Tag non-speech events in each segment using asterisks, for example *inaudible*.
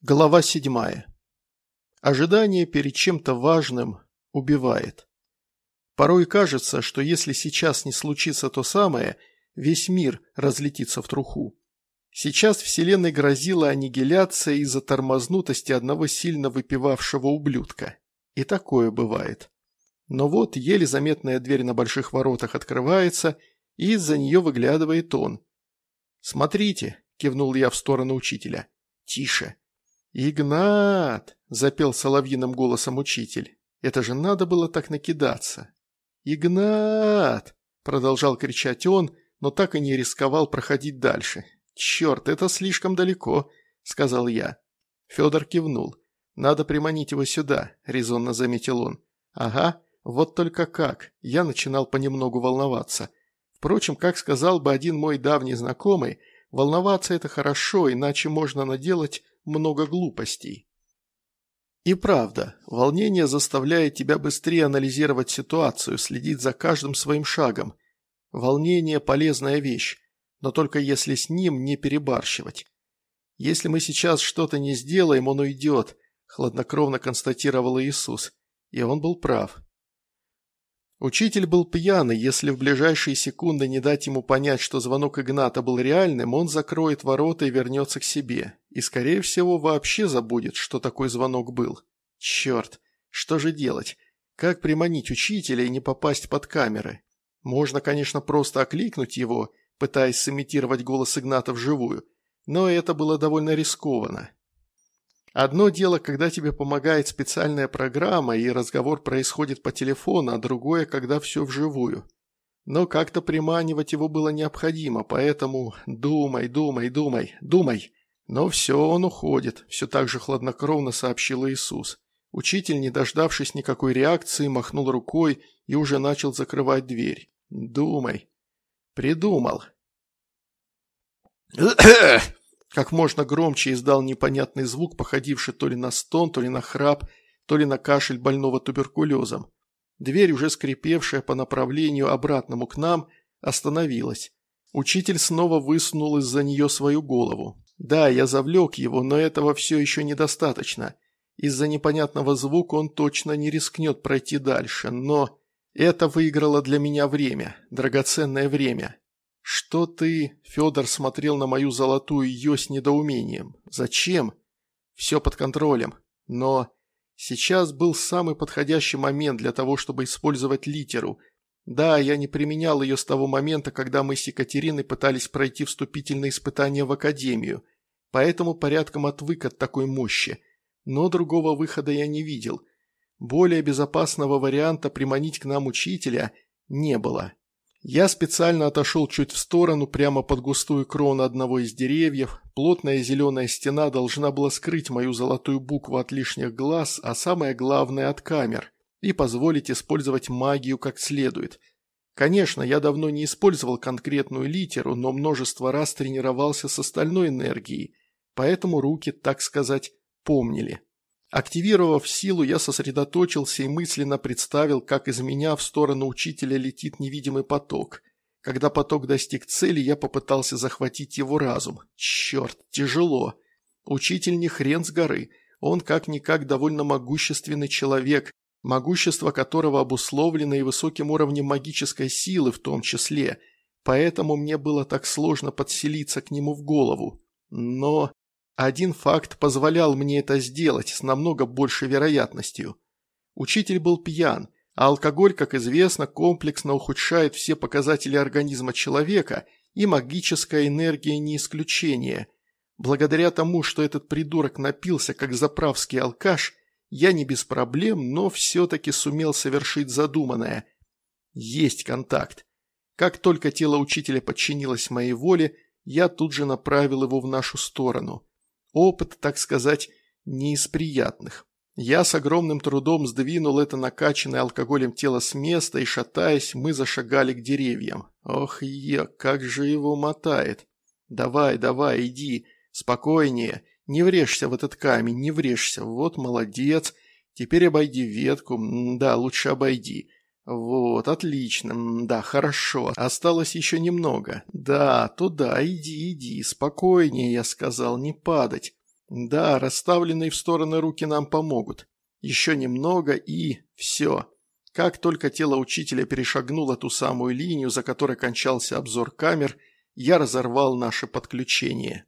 Глава седьмая. Ожидание перед чем-то важным убивает. Порой кажется, что если сейчас не случится то самое, весь мир разлетится в труху. Сейчас Вселенной грозила аннигиляция из-за тормознутости одного сильно выпивавшего ублюдка. И такое бывает. Но вот еле заметная дверь на больших воротах открывается, и из-за нее выглядывает он. «Смотрите», – кивнул я в сторону учителя. «Тише», «Игнат!» – запел соловьиным голосом учитель. «Это же надо было так накидаться!» «Игнат!» – продолжал кричать он, но так и не рисковал проходить дальше. «Черт, это слишком далеко!» – сказал я. Федор кивнул. «Надо приманить его сюда», – резонно заметил он. «Ага, вот только как!» Я начинал понемногу волноваться. Впрочем, как сказал бы один мой давний знакомый, волноваться это хорошо, иначе можно наделать много глупостей. И правда, волнение заставляет тебя быстрее анализировать ситуацию, следить за каждым своим шагом. Волнение – полезная вещь, но только если с ним не перебарщивать. Если мы сейчас что-то не сделаем, он уйдет, хладнокровно констатировал Иисус. И он был прав. Учитель был пьяный, если в ближайшие секунды не дать ему понять, что звонок Игната был реальным, он закроет ворота и вернется к себе. И, скорее всего, вообще забудет, что такой звонок был. Черт, что же делать? Как приманить учителя и не попасть под камеры? Можно, конечно, просто окликнуть его, пытаясь сымитировать голос Игната вживую, но это было довольно рискованно. Одно дело, когда тебе помогает специальная программа и разговор происходит по телефону, а другое, когда все вживую. Но как-то приманивать его было необходимо, поэтому думай, думай, думай, думай. Но все, он уходит, все так же хладнокровно сообщил Иисус. Учитель, не дождавшись никакой реакции, махнул рукой и уже начал закрывать дверь. «Думай». «Придумал». *coughs* как можно громче издал непонятный звук, походивший то ли на стон, то ли на храп, то ли на кашель больного туберкулезом. Дверь, уже скрипевшая по направлению обратному к нам, остановилась. Учитель снова высунул из-за нее свою голову. Да, я завлек его, но этого все еще недостаточно. Из-за непонятного звука он точно не рискнет пройти дальше, но... Это выиграло для меня время, драгоценное время. «Что ты...» – Федор смотрел на мою золотую ее с недоумением. «Зачем?» «Все под контролем. Но...» Сейчас был самый подходящий момент для того, чтобы использовать литеру. Да, я не применял ее с того момента, когда мы с Екатериной пытались пройти вступительные испытания в академию, поэтому порядком отвык от такой мощи. Но другого выхода я не видел. Более безопасного варианта приманить к нам учителя не было. Я специально отошел чуть в сторону, прямо под густую крону одного из деревьев. Плотная зеленая стена должна была скрыть мою золотую букву от лишних глаз, а самое главное – от камер, и позволить использовать магию как следует. Конечно, я давно не использовал конкретную литеру, но множество раз тренировался с остальной энергией, поэтому руки, так сказать, помнили. Активировав силу, я сосредоточился и мысленно представил, как из меня в сторону учителя летит невидимый поток. Когда поток достиг цели, я попытался захватить его разум. Черт, тяжело. Учитель не хрен с горы. Он как-никак довольно могущественный человек, могущество которого обусловлено и высоким уровнем магической силы в том числе. Поэтому мне было так сложно подселиться к нему в голову. Но... Один факт позволял мне это сделать с намного большей вероятностью. Учитель был пьян, а алкоголь, как известно, комплексно ухудшает все показатели организма человека, и магическая энергия не исключение. Благодаря тому, что этот придурок напился как заправский алкаш, я не без проблем, но все-таки сумел совершить задуманное. Есть контакт. Как только тело учителя подчинилось моей воле, я тут же направил его в нашу сторону. Опыт, так сказать, не из приятных. Я с огромным трудом сдвинул это накачанное алкоголем тело с места, и, шатаясь, мы зашагали к деревьям. Ох, я, как же его мотает. Давай, давай, иди, спокойнее, не врежься в этот камень, не врежься. Вот, молодец. Теперь обойди ветку, да, лучше обойди. Вот, отлично, да, хорошо. Осталось еще немного. Да, туда, иди, иди, спокойнее, я сказал, не падать. Да, расставленные в стороны руки нам помогут. Еще немного и... все. Как только тело учителя перешагнуло ту самую линию, за которой кончался обзор камер, я разорвал наше подключение.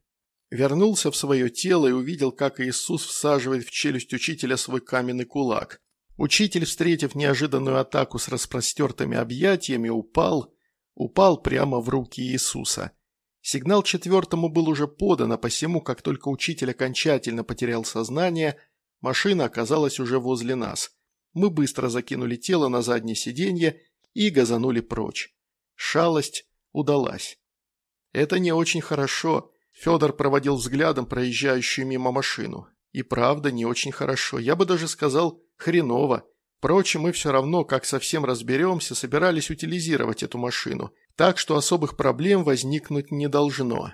Вернулся в свое тело и увидел, как Иисус всаживает в челюсть учителя свой каменный кулак. Учитель, встретив неожиданную атаку с распростертыми объятиями, упал, упал прямо в руки Иисуса. Сигнал четвертому был уже подан, а посему, как только учитель окончательно потерял сознание, машина оказалась уже возле нас. Мы быстро закинули тело на заднее сиденье и газанули прочь. Шалость удалась. Это не очень хорошо. Федор проводил взглядом проезжающую мимо машину. И правда, не очень хорошо. Я бы даже сказал, хреново. Впрочем, мы все равно, как совсем разберемся, собирались утилизировать эту машину, так что особых проблем возникнуть не должно.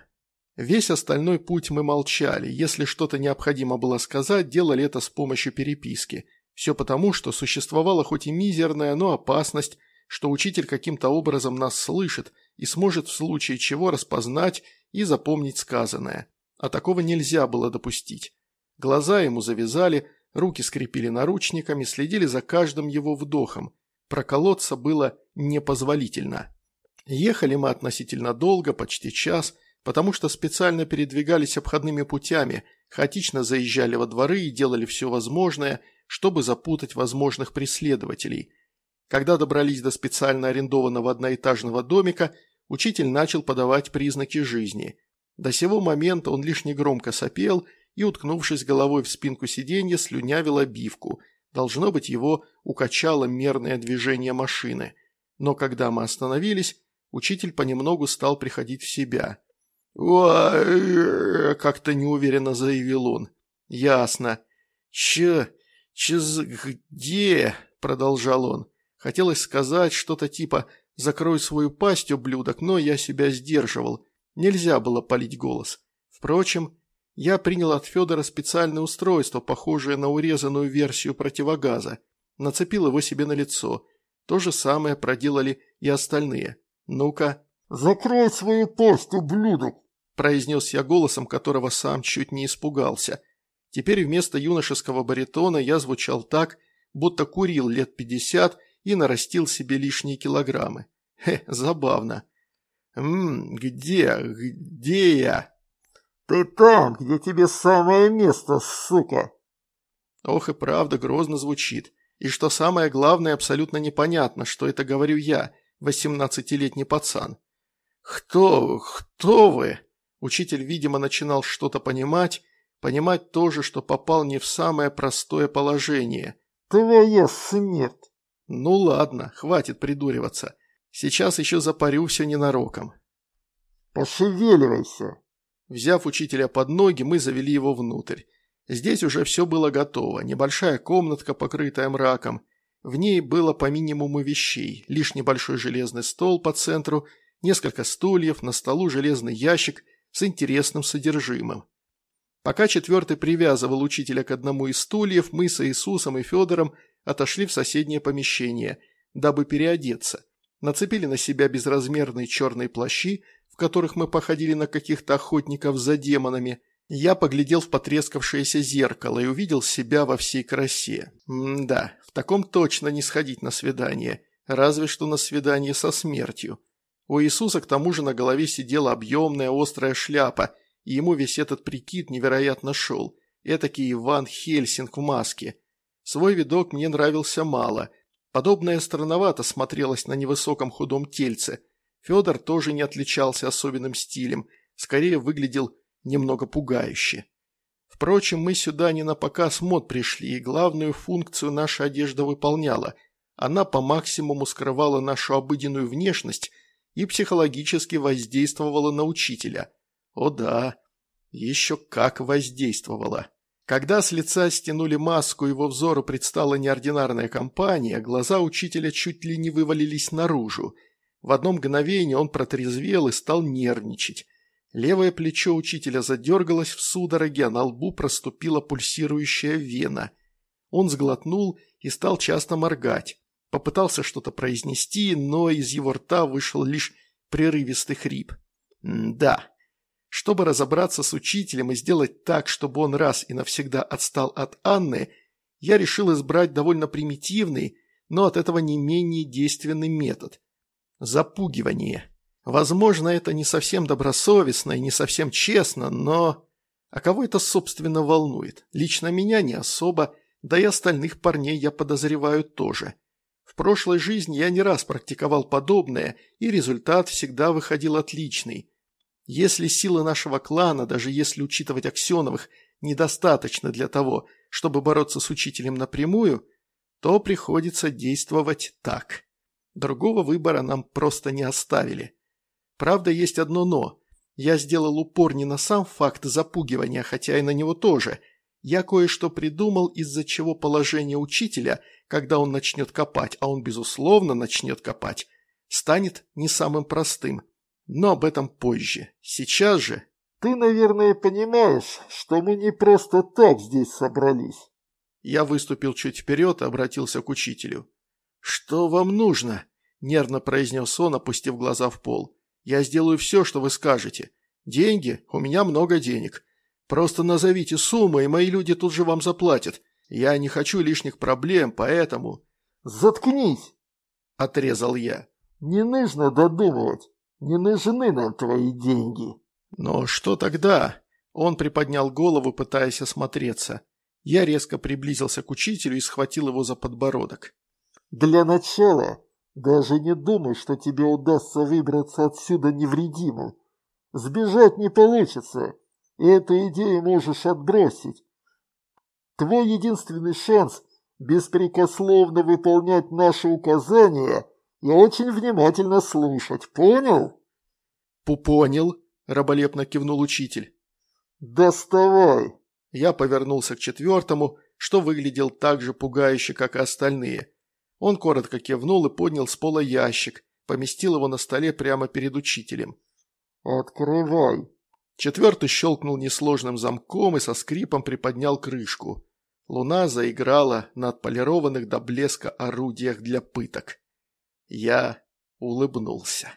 Весь остальной путь мы молчали, если что-то необходимо было сказать, делали это с помощью переписки. Все потому, что существовала хоть и мизерная, но опасность, что учитель каким-то образом нас слышит и сможет в случае чего распознать и запомнить сказанное. А такого нельзя было допустить. Глаза ему завязали, руки скрепили наручниками, следили за каждым его вдохом. Проколоться было непозволительно. Ехали мы относительно долго, почти час, потому что специально передвигались обходными путями, хаотично заезжали во дворы и делали все возможное, чтобы запутать возможных преследователей. Когда добрались до специально арендованного одноэтажного домика, учитель начал подавать признаки жизни. До сего момента он лишь негромко сопел и, уткнувшись головой в спинку сиденья, слюнявил обивку. Должно быть, его укачало мерное движение машины. Но когда мы остановились, учитель понемногу стал приходить в себя. Как-то неуверенно заявил он. «Ясно. Че... Чез... где?» – продолжал он. Хотелось сказать что-то типа «закрой свою пасть, ублюдок», но я себя сдерживал. Нельзя было полить голос. Впрочем, я принял от Федора специальное устройство, похожее на урезанную версию противогаза. Нацепил его себе на лицо. То же самое проделали и остальные. Ну-ка. «Закрой свою пасть, ублюдок!» произнес я голосом, которого сам чуть не испугался. Теперь вместо юношеского баритона я звучал так, будто курил лет пятьдесят и нарастил себе лишние килограммы. Хе, забавно. «Ммм, где, где я?» «Ты там, где тебе самое место, сука!» Ох и правда грозно звучит. И что самое главное, абсолютно непонятно, что это говорю я, восемнадцатилетний пацан. «Кто, кто вы?» Учитель, видимо, начинал что-то понимать, понимать тоже, что попал не в самое простое положение. «Твоя смерть!» «Ну ладно, хватит придуриваться. Сейчас еще запарю все ненароком». «Пошевеливайся!» Взяв учителя под ноги, мы завели его внутрь. Здесь уже все было готово. Небольшая комнатка, покрытая мраком. В ней было по минимуму вещей. Лишь небольшой железный стол по центру, несколько стульев, на столу железный ящик с интересным содержимым. Пока четвертый привязывал учителя к одному из стульев, мы с Иисусом и Федором отошли в соседнее помещение, дабы переодеться. Нацепили на себя безразмерные черные плащи, в которых мы походили на каких-то охотников за демонами. Я поглядел в потрескавшееся зеркало и увидел себя во всей красе. М да, в таком точно не сходить на свидание, разве что на свидание со смертью. У Иисуса к тому же на голове сидела объемная острая шляпа, и ему весь этот прикид невероятно шел. Этакий Иван Хельсинг в маске. Свой видок мне нравился мало. Подобное странновато смотрелось на невысоком худом тельце – Федор тоже не отличался особенным стилем, скорее выглядел немного пугающе. Впрочем, мы сюда не на показ мод пришли, и главную функцию наша одежда выполняла. Она по максимуму скрывала нашу обыденную внешность и психологически воздействовала на учителя. О да, еще как воздействовала. Когда с лица стянули маску, его взору предстала неординарная компания, глаза учителя чуть ли не вывалились наружу – в одно мгновение он протрезвел и стал нервничать. Левое плечо учителя задергалось в судороге, а на лбу проступила пульсирующая вена. Он сглотнул и стал часто моргать. Попытался что-то произнести, но из его рта вышел лишь прерывистый хрип. «Да, Чтобы разобраться с учителем и сделать так, чтобы он раз и навсегда отстал от Анны, я решил избрать довольно примитивный, но от этого не менее действенный метод – запугивание. Возможно, это не совсем добросовестно и не совсем честно, но... А кого это, собственно, волнует? Лично меня не особо, да и остальных парней я подозреваю тоже. В прошлой жизни я не раз практиковал подобное, и результат всегда выходил отличный. Если силы нашего клана, даже если учитывать Аксеновых, недостаточно для того, чтобы бороться с учителем напрямую, то приходится действовать так. Другого выбора нам просто не оставили. Правда, есть одно «но». Я сделал упор не на сам факт запугивания, хотя и на него тоже. Я кое-что придумал, из-за чего положение учителя, когда он начнет копать, а он, безусловно, начнет копать, станет не самым простым. Но об этом позже. Сейчас же... Ты, наверное, понимаешь, что мы не просто так здесь собрались. Я выступил чуть вперед и обратился к учителю. «Что вам нужно?» – нервно произнес он, опустив глаза в пол. Я сделаю все, что вы скажете. Деньги? У меня много денег. Просто назовите сумму, и мои люди тут же вам заплатят. Я не хочу лишних проблем, поэтому...» «Заткнись!» – отрезал я. «Не нужно додумывать. Не нужны нам твои деньги». «Но что тогда?» Он приподнял голову, пытаясь осмотреться. Я резко приблизился к учителю и схватил его за подбородок. «Для начала даже не думай, что тебе удастся выбраться отсюда невредимым. Сбежать не получится, и эту идею можешь отбросить. Твой единственный шанс – беспрекословно выполнять наши указания и очень внимательно слушать, понял? «Понял», – раболепно кивнул учитель. «Доставай!» Я повернулся к четвертому, что выглядел так же пугающе, как и остальные – он коротко кивнул и поднял с пола ящик, поместил его на столе прямо перед учителем. «Открывай!» Четвертый щелкнул несложным замком и со скрипом приподнял крышку. Луна заиграла на отполированных до блеска орудиях для пыток. Я улыбнулся.